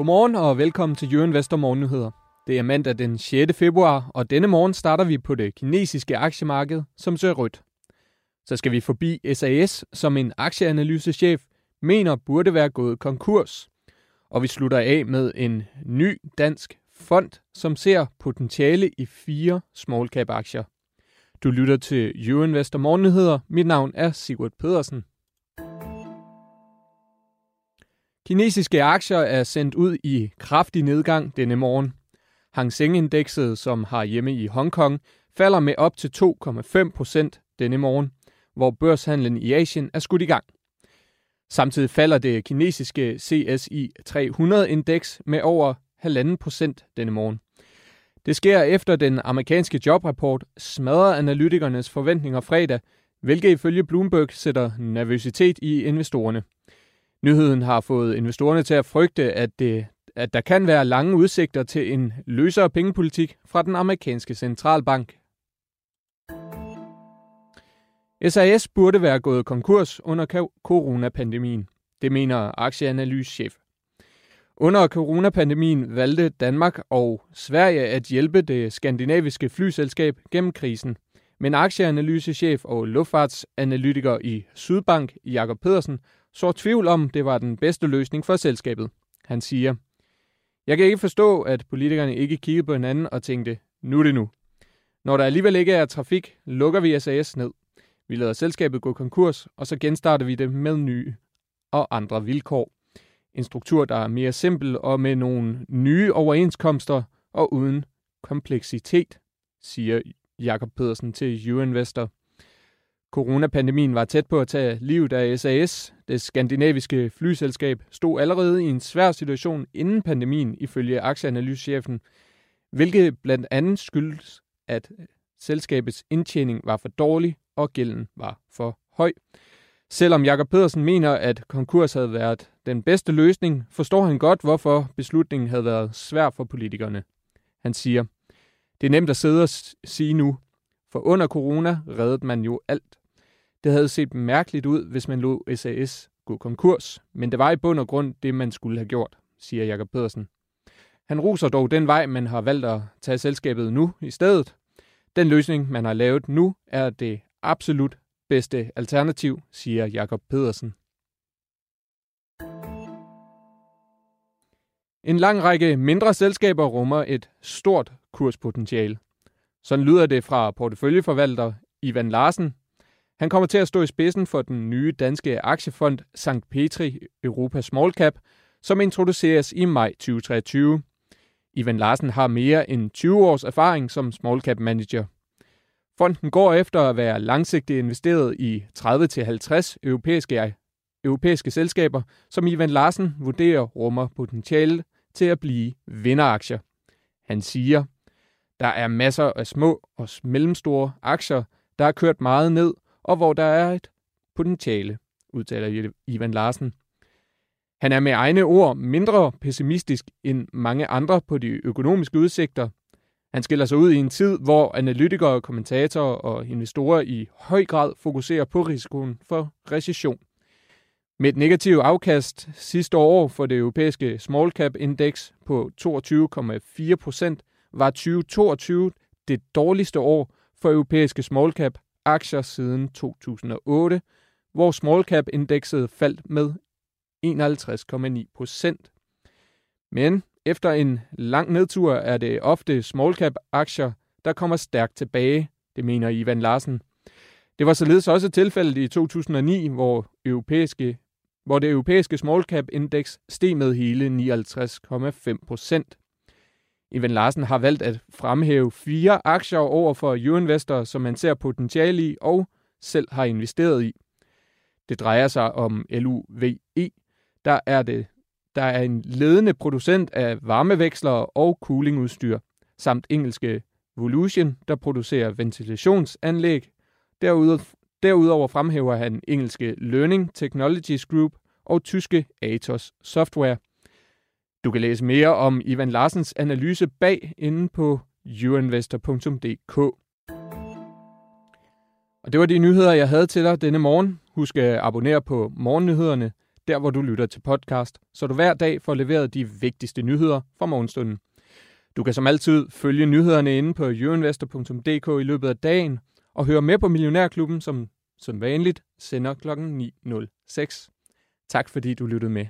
Godmorgen og velkommen til Jørgen Vester Morgennyheder. Det er mandag den 6. februar, og denne morgen starter vi på det kinesiske aktiemarked, som ser rødt. Så skal vi forbi SAS, som en aktieanalysechef mener burde være gået konkurs. Og vi slutter af med en ny dansk fond, som ser potentiale i fire small cap aktier. Du lytter til Euroinvestor Morgennyheder. Mit navn er Sigurd Pedersen. Kinesiske aktier er sendt ud i kraftig nedgang denne morgen. Hang Seng-indekset, som har hjemme i Hongkong, falder med op til 2,5 procent denne morgen, hvor børshandlen i Asien er skudt i gang. Samtidig falder det kinesiske CSI 300-indeks med over 1,5 procent denne morgen. Det sker efter den amerikanske jobrapport smadrer analytikernes forventninger fredag, hvilket ifølge Bloomberg sætter nervøsitet i investorerne. Nyheden har fået investorerne til at frygte, at, det, at der kan være lange udsigter til en løsere pengepolitik fra den amerikanske centralbank. SAS burde være gået konkurs under coronapandemien. Det mener aktieanalyschef. Under coronapandemien valgte Danmark og Sverige at hjælpe det skandinaviske flyselskab gennem krisen. Men aktieanalysechef og luftfartsanalytiker i Sydbank, Jakob Pedersen, så tvivl om, det var den bedste løsning for selskabet. Han siger, Jeg kan ikke forstå, at politikerne ikke kiggede på hinanden og tænkte, nu er det nu. Når der alligevel ikke er trafik, lukker vi SAS ned. Vi lader selskabet gå konkurs, og så genstarter vi det med nye og andre vilkår. En struktur, der er mere simpel og med nogle nye overenskomster og uden kompleksitet, siger Jakob Pedersen til U-Investor. Coronapandemien var tæt på at tage livet af SAS. Det skandinaviske flyselskab stod allerede i en svær situation inden pandemien, ifølge aktieanalysechefen, hvilket blandt andet skyldes, at selskabets indtjening var for dårlig og gælden var for høj. Selvom Jakob Pedersen mener, at konkurs havde været den bedste løsning, forstår han godt, hvorfor beslutningen havde været svær for politikerne. Han siger, det er nemt at sidde og sige nu, for under corona reddede man jo alt. Det havde set mærkeligt ud, hvis man lå SAS gå konkurs, men det var i bund og grund det, man skulle have gjort, siger Jakob Pedersen. Han roser dog den vej, man har valgt at tage selskabet nu i stedet. Den løsning, man har lavet nu, er det absolut bedste alternativ, siger Jakob Pedersen. En lang række mindre selskaber rummer et stort kurspotentiale. Sådan lyder det fra porteføljeforvalter Ivan Larsen. Han kommer til at stå i spidsen for den nye danske aktiefond St. Petri Europa Small Cap, som introduceres i maj 2023. Ivan Larsen har mere end 20 års erfaring som small cap manager. Fonden går efter at være langsigtet investeret i 30-50 europæiske, europæiske selskaber, som Ivan Larsen vurderer rummer potentiale til at blive vinderaktier. Han siger, der er masser af små og mellemstore aktier, der er kørt meget ned, og hvor der er et potentiale, udtaler Ivan Larsen. Han er med egne ord mindre pessimistisk end mange andre på de økonomiske udsigter. Han skiller sig ud i en tid, hvor analytikere, kommentatorer og investorer i høj grad fokuserer på risikoen for recession. Med et negativt afkast sidste år for det europæiske small cap index på 22,4 procent, var 2022 det dårligste år for europæiske small cap aktier siden 2008, hvor small cap indekset faldt med 51,9 procent. Men efter en lang nedtur er det ofte small cap aktier, der kommer stærkt tilbage, det mener Ivan Larsen. Det var således også tilfældet i 2009, hvor, europæiske, hvor det europæiske small cap indeks steg med hele 59,5 procent. Ivan Larsen har valgt at fremhæve fire aktier over for U-investorer, som man ser potentiale i og selv har investeret i. Det drejer sig om LUVE, der er, det, der er en ledende producent af varmevekslere og coolingudstyr, samt engelske Volution, der producerer ventilationsanlæg. Derudover fremhæver han engelske Learning Technologies Group og tyske Atos Software – du kan læse mere om Ivan Larsens analyse bag inde på youinvestor.dk. Og det var de nyheder, jeg havde til dig denne morgen. Husk at abonnere på Morgennyhederne. der hvor du lytter til podcast, så du hver dag får leveret de vigtigste nyheder fra morgenstunden. Du kan som altid følge nyhederne inde på youinvestor.dk i løbet af dagen, og høre med på Millionærklubben, som som vanligt sender kl. 9.06. Tak fordi du lyttede med.